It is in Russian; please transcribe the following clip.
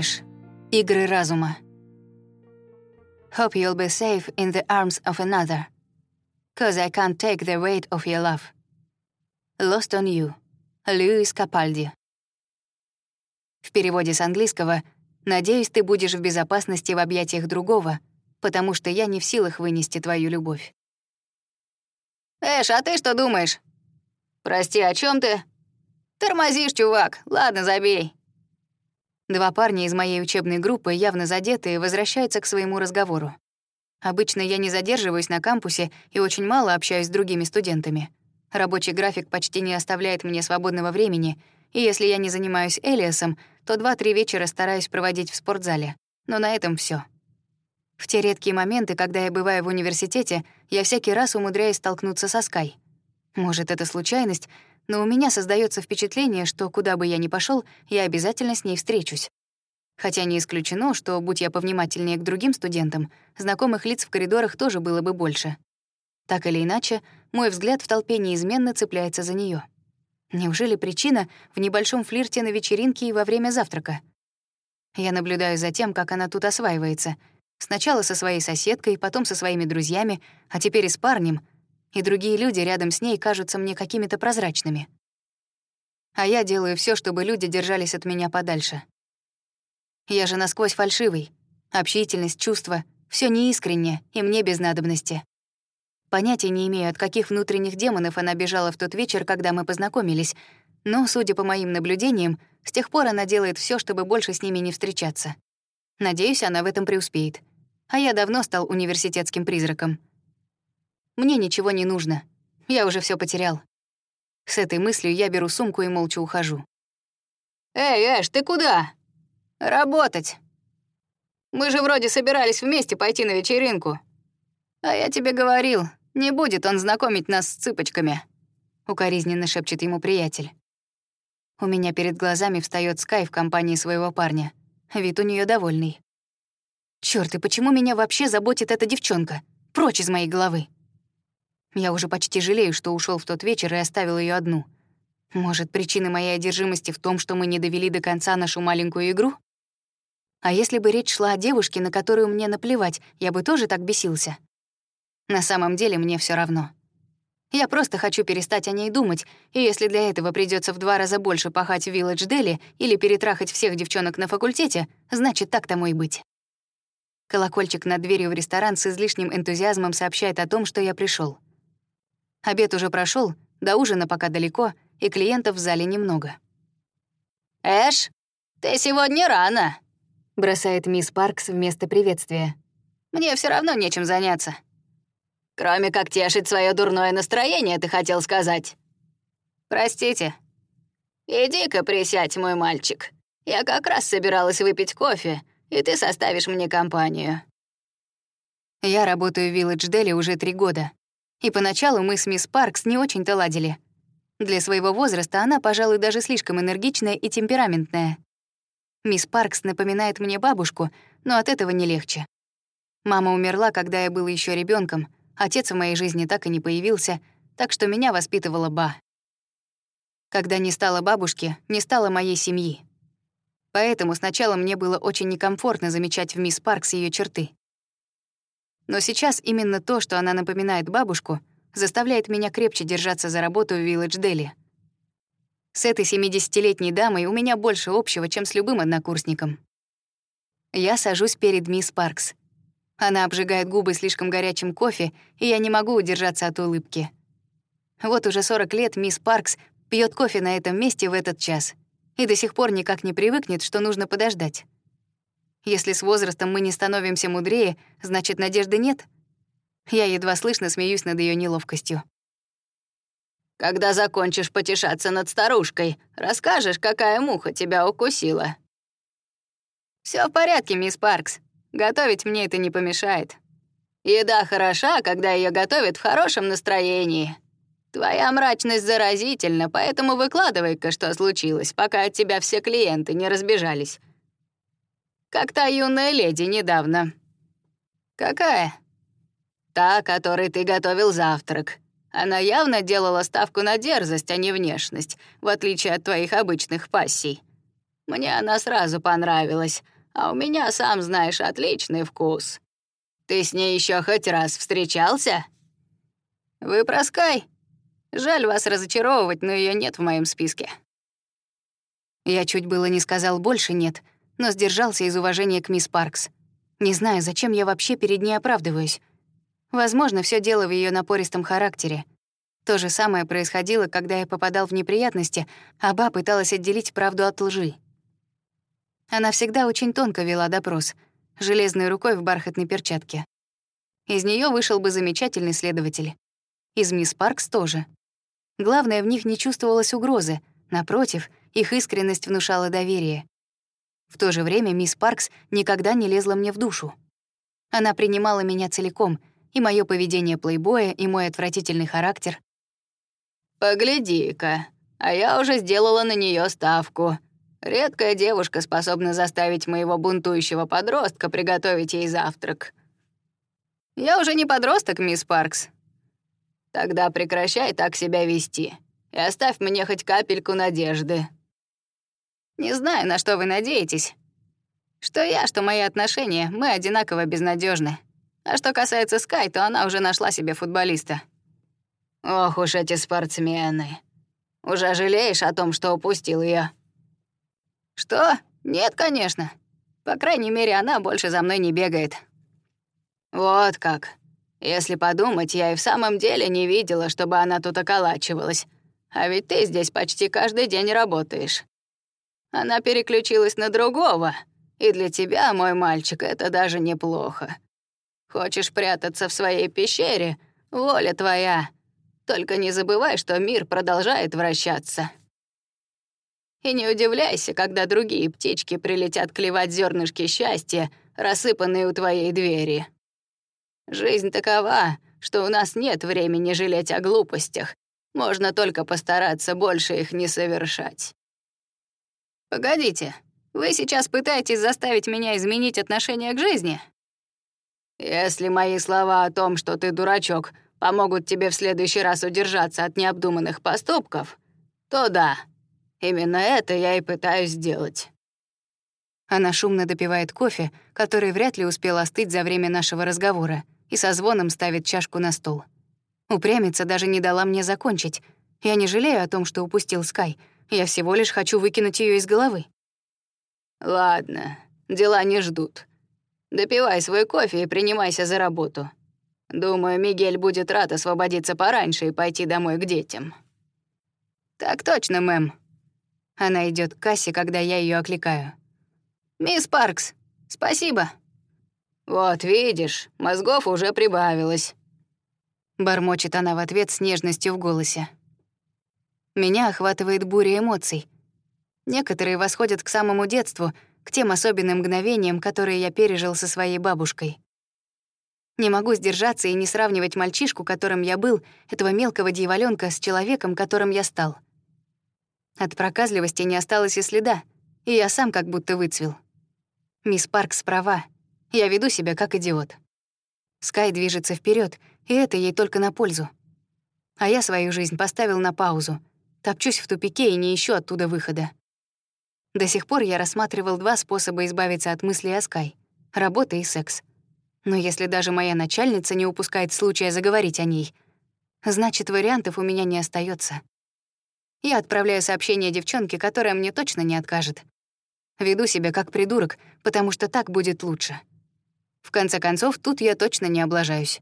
Эш. Игры разума. Hope you'll be safe in the arms of another. Cause I can't take the weight of your love. Lost on you. Льюис Капальди. В переводе с английского «Надеюсь, ты будешь в безопасности в объятиях другого, потому что я не в силах вынести твою любовь». «Эш, а ты что думаешь?» «Прости, о чем ты?» «Тормозишь, чувак. Ладно, забей». Два парня из моей учебной группы, явно задетые, возвращаются к своему разговору. Обычно я не задерживаюсь на кампусе и очень мало общаюсь с другими студентами. Рабочий график почти не оставляет мне свободного времени, и если я не занимаюсь Элиасом, то два-три вечера стараюсь проводить в спортзале. Но на этом все. В те редкие моменты, когда я бываю в университете, я всякий раз умудряюсь столкнуться со Скай. Может, это случайность, но у меня создается впечатление, что куда бы я ни пошел, я обязательно с ней встречусь. Хотя не исключено, что, будь я повнимательнее к другим студентам, знакомых лиц в коридорах тоже было бы больше. Так или иначе, мой взгляд в толпе неизменно цепляется за нее. Неужели причина в небольшом флирте на вечеринке и во время завтрака? Я наблюдаю за тем, как она тут осваивается. Сначала со своей соседкой, потом со своими друзьями, а теперь и с парнем, и другие люди рядом с ней кажутся мне какими-то прозрачными. А я делаю все, чтобы люди держались от меня подальше. Я же насквозь фальшивый. Общительность, чувства — все неискренне, и мне без надобности. Понятия не имею, от каких внутренних демонов она бежала в тот вечер, когда мы познакомились, но, судя по моим наблюдениям, с тех пор она делает все, чтобы больше с ними не встречаться. Надеюсь, она в этом преуспеет. А я давно стал университетским призраком. Мне ничего не нужно. Я уже все потерял. С этой мыслью я беру сумку и молча ухожу. «Эй, Эш, ты куда?» «Работать. Мы же вроде собирались вместе пойти на вечеринку. А я тебе говорил, не будет он знакомить нас с цыпочками», — укоризненно шепчет ему приятель. У меня перед глазами встает Скай в компании своего парня. Вид у нее довольный. Черт, и почему меня вообще заботит эта девчонка? Прочь из моей головы. Я уже почти жалею, что ушел в тот вечер и оставил ее одну. Может, причина моей одержимости в том, что мы не довели до конца нашу маленькую игру? А если бы речь шла о девушке, на которую мне наплевать, я бы тоже так бесился? На самом деле мне все равно. Я просто хочу перестать о ней думать, и если для этого придется в два раза больше пахать в Вилледж Дели или перетрахать всех девчонок на факультете, значит, так тому и быть. Колокольчик над дверью в ресторан с излишним энтузиазмом сообщает о том, что я пришел. Обед уже прошел, до ужина пока далеко, и клиентов в зале немного. «Эш, ты сегодня рано», — бросает мисс Паркс вместо приветствия. «Мне все равно нечем заняться». «Кроме как тешить свое дурное настроение, ты хотел сказать». «Простите». «Иди-ка присядь, мой мальчик. Я как раз собиралась выпить кофе, и ты составишь мне компанию». Я работаю в Вилледж Дели уже три года. И поначалу мы с мисс Паркс не очень-то ладили. Для своего возраста она, пожалуй, даже слишком энергичная и темпераментная. Мисс Паркс напоминает мне бабушку, но от этого не легче. Мама умерла, когда я был еще ребенком, отец в моей жизни так и не появился, так что меня воспитывала Ба. Когда не стало бабушки, не стало моей семьи. Поэтому сначала мне было очень некомфортно замечать в мисс Паркс ее черты. Но сейчас именно то, что она напоминает бабушку, заставляет меня крепче держаться за работу в Вилледж Дели. С этой 70-летней дамой у меня больше общего, чем с любым однокурсником. Я сажусь перед мисс Паркс. Она обжигает губы слишком горячим кофе, и я не могу удержаться от улыбки. Вот уже 40 лет мисс Паркс пьет кофе на этом месте в этот час и до сих пор никак не привыкнет, что нужно подождать. Если с возрастом мы не становимся мудрее, значит, надежды нет. Я едва слышно смеюсь над ее неловкостью. «Когда закончишь потешаться над старушкой, расскажешь, какая муха тебя укусила». Все в порядке, мисс Паркс. Готовить мне это не помешает. Еда хороша, когда ее готовят в хорошем настроении. Твоя мрачность заразительна, поэтому выкладывай-ка, что случилось, пока от тебя все клиенты не разбежались. Как та юная леди недавно. Какая? Та, которой ты готовил завтрак. Она явно делала ставку на дерзость, а не внешность, в отличие от твоих обычных пассий. Мне она сразу понравилась, а у меня, сам знаешь, отличный вкус. Ты с ней еще хоть раз встречался?» «Вы про Скай? Жаль вас разочаровывать, но ее нет в моем списке». Я чуть было не сказал больше «нет», но сдержался из уважения к мисс Паркс. Не знаю, зачем я вообще перед ней оправдываюсь. Возможно, все дело в ее напористом характере. То же самое происходило, когда я попадал в неприятности, а Ба пыталась отделить правду от лжи. Она всегда очень тонко вела допрос, железной рукой в бархатной перчатке. Из нее вышел бы замечательный следователь. Из мисс Паркс тоже. Главное, в них не чувствовалось угрозы, напротив, их искренность внушала доверие. В то же время мисс Паркс никогда не лезла мне в душу. Она принимала меня целиком, и мое поведение плейбоя, и мой отвратительный характер. «Погляди-ка, а я уже сделала на нее ставку. Редкая девушка способна заставить моего бунтующего подростка приготовить ей завтрак». «Я уже не подросток, мисс Паркс». «Тогда прекращай так себя вести и оставь мне хоть капельку надежды». «Не знаю, на что вы надеетесь. Что я, что мои отношения, мы одинаково безнадежны. А что касается Скай, то она уже нашла себе футболиста». «Ох уж эти спортсмены. Уже жалеешь о том, что упустил ее? «Что? Нет, конечно. По крайней мере, она больше за мной не бегает». «Вот как. Если подумать, я и в самом деле не видела, чтобы она тут околачивалась. А ведь ты здесь почти каждый день работаешь. Она переключилась на другого, и для тебя, мой мальчик, это даже неплохо. Хочешь прятаться в своей пещере? Воля твоя. Только не забывай, что мир продолжает вращаться». И не удивляйся, когда другие птички прилетят клевать зернышки счастья, рассыпанные у твоей двери. Жизнь такова, что у нас нет времени жалеть о глупостях. Можно только постараться больше их не совершать. Погодите, вы сейчас пытаетесь заставить меня изменить отношение к жизни? Если мои слова о том, что ты дурачок, помогут тебе в следующий раз удержаться от необдуманных поступков, то да, Именно это я и пытаюсь сделать». Она шумно допивает кофе, который вряд ли успел остыть за время нашего разговора, и со звоном ставит чашку на стол. Упрямица даже не дала мне закончить. Я не жалею о том, что упустил Скай. Я всего лишь хочу выкинуть ее из головы. «Ладно, дела не ждут. Допивай свой кофе и принимайся за работу. Думаю, Мигель будет рад освободиться пораньше и пойти домой к детям». «Так точно, мэм», она идет к кассе, когда я ее окликаю. «Мисс Паркс, спасибо». «Вот видишь, мозгов уже прибавилось». Бормочет она в ответ с нежностью в голосе. Меня охватывает буря эмоций. Некоторые восходят к самому детству, к тем особенным мгновениям, которые я пережил со своей бабушкой. Не могу сдержаться и не сравнивать мальчишку, которым я был, этого мелкого дьяволёнка, с человеком, которым я стал. От проказливости не осталось и следа, и я сам как будто выцвел. Мисс Паркс права. Я веду себя как идиот. Скай движется вперед, и это ей только на пользу. А я свою жизнь поставил на паузу. Топчусь в тупике и не ищу оттуда выхода. До сих пор я рассматривал два способа избавиться от мыслей о Скай — работа и секс. Но если даже моя начальница не упускает случая заговорить о ней, значит, вариантов у меня не остается. Я отправляю сообщение девчонке, которая мне точно не откажет. Веду себя как придурок, потому что так будет лучше. В конце концов, тут я точно не облажаюсь.